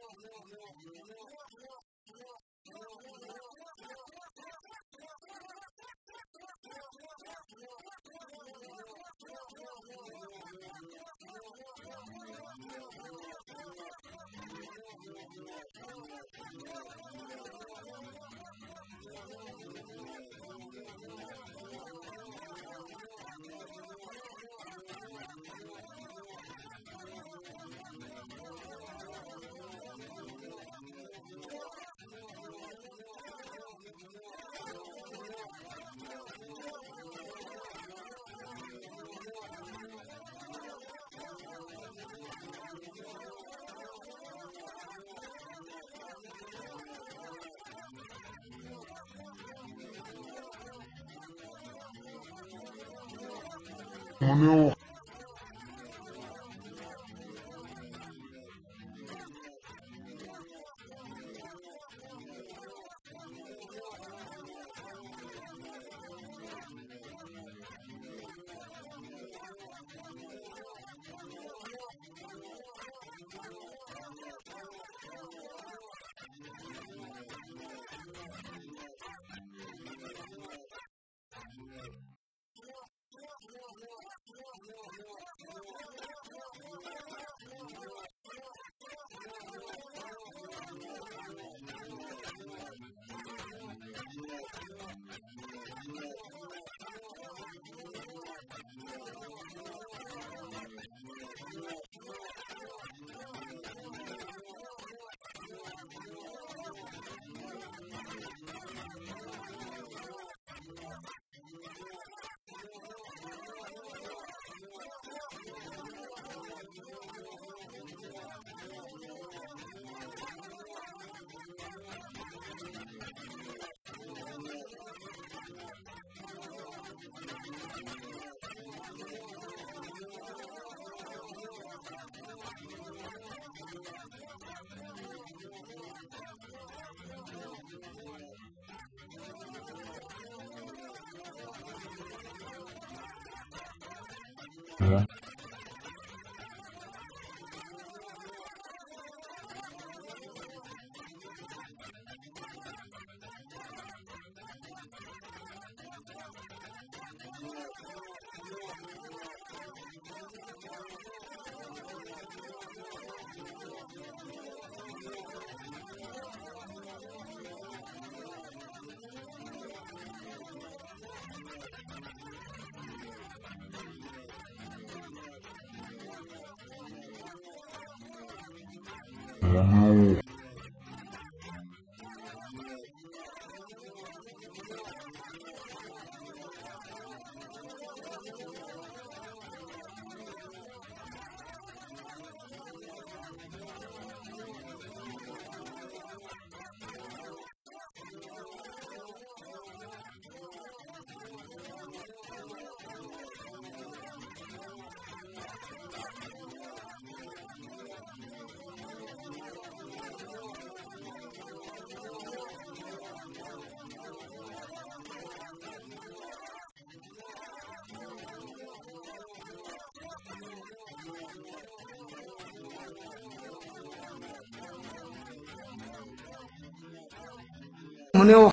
もう。Então, meu Yeah. Wow. Uno